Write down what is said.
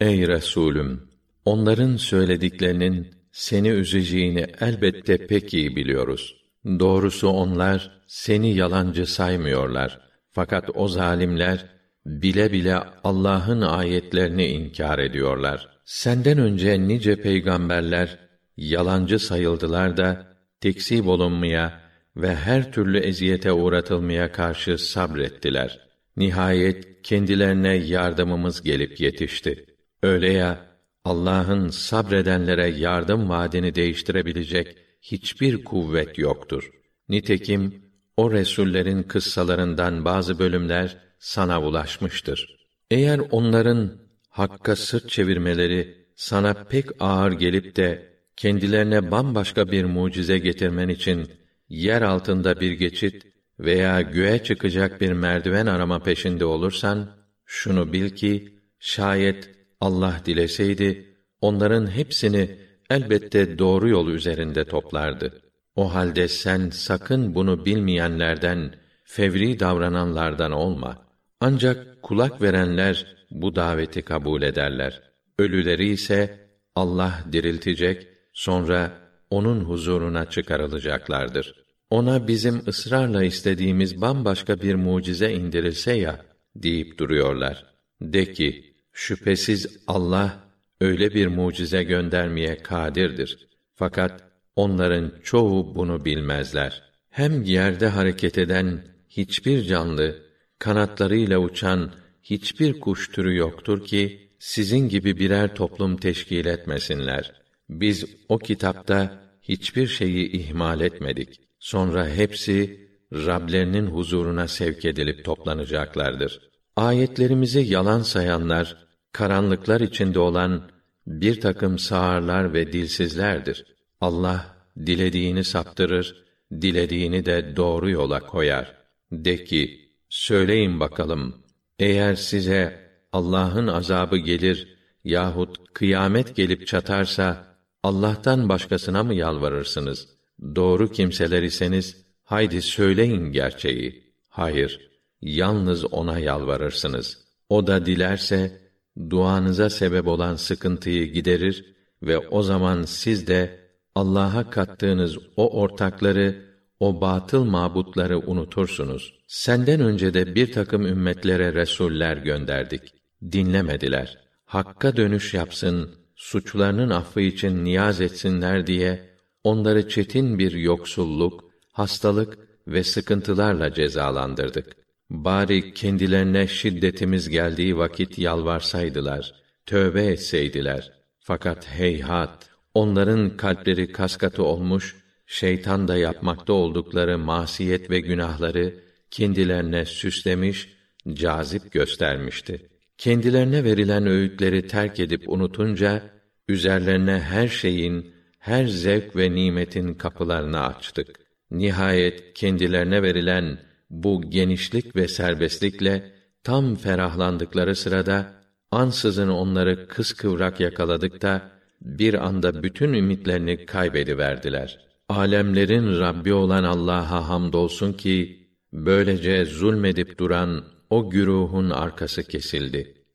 Ey Resulüm! Onların söylediklerinin seni üzeceğini elbette pek iyi biliyoruz. Doğrusu onlar seni yalancı saymıyorlar. Fakat o zalimler bile bile Allah'ın ayetlerini inkar ediyorlar. Senden önce nice peygamberler yalancı sayıldılar da tekzip olunmaya ve her türlü eziyete uğratılmaya karşı sabrettiler. Nihayet kendilerine yardımımız gelip yetişti. Öyle ya Allah'ın sabredenlere yardım vaadini değiştirebilecek hiçbir kuvvet yoktur. Nitekim o resullerin kıssalarından bazı bölümler sana ulaşmıştır. Eğer onların hakka sırt çevirmeleri sana pek ağır gelip de kendilerine bambaşka bir mucize getirmen için yer altında bir geçit veya göğe çıkacak bir merdiven arama peşinde olursan şunu bil ki şayet Allah dileseydi onların hepsini elbette doğru yol üzerinde toplardı. O halde sen sakın bunu bilmeyenlerden, fevri davrananlardan olma. Ancak kulak verenler bu daveti kabul ederler. Ölüleri ise Allah diriltecek, sonra onun huzuruna çıkarılacaklardır. Ona bizim ısrarla istediğimiz bambaşka bir mucize indirilse ya deyip duruyorlar. De ki, şüphesiz Allah öyle bir mucize göndermeye kadirdir. Fakat onların çoğu bunu bilmezler. Hem yerde hareket eden hiçbir canlı, kanatlarıyla uçan hiçbir kuş türü yoktur ki sizin gibi birer toplum teşkil etmesinler. Biz o kitapta hiçbir şeyi ihmal etmedik. Sonra hepsi Rablerinin huzuruna sevk edilip toplanacaklardır. Ayetlerimizi yalan sayanlar, karanlıklar içinde olan bir takım sağırlar ve dilsizlerdir. Allah dilediğini saptırır, dilediğini de doğru yola koyar. De ki, söyleyin bakalım, eğer size Allah'ın azabı gelir yahut kıyamet gelip çatarsa Allah'tan başkasına mı yalvarırsınız? Doğru kimseler iseniz haydi söyleyin gerçeği. Hayır, yalnız ona yalvarırsınız. O da dilerse duanıza sebep olan sıkıntıyı giderir ve o zaman siz de Allah'a kattığınız o ortakları, o batıl mabutları unutursunuz. Senden önce de bir takım ümmetlere resuller gönderdik. Dinlemediler. Hakka dönüş yapsın, suçlarının affı için niyaz etsinler diye onları çetin bir yoksulluk, hastalık ve sıkıntılarla cezalandırdık. Bari kendilerine şiddetimiz geldiği vakit yalvarsaydılar, tövbe etseydiler. Fakat heyhat, onların kalpleri kaskatı olmuş, şeytan da yapmakta oldukları masiyet ve günahları kendilerine süslemiş, cazip göstermişti. Kendilerine verilen öğütleri terk edip unutunca, üzerlerine her şeyin, her zevk ve nimetin kapılarını açtık. Nihayet kendilerine verilen bu genişlik ve serbestlikle tam ferahlandıkları sırada ansızın onları kıskıvrak yakaladık da bir anda bütün ümitlerini kaybediverdiler. Alemlerin Rabbi olan Allah'a hamdolsun ki böylece zulmedip duran o güruhun arkası kesildi.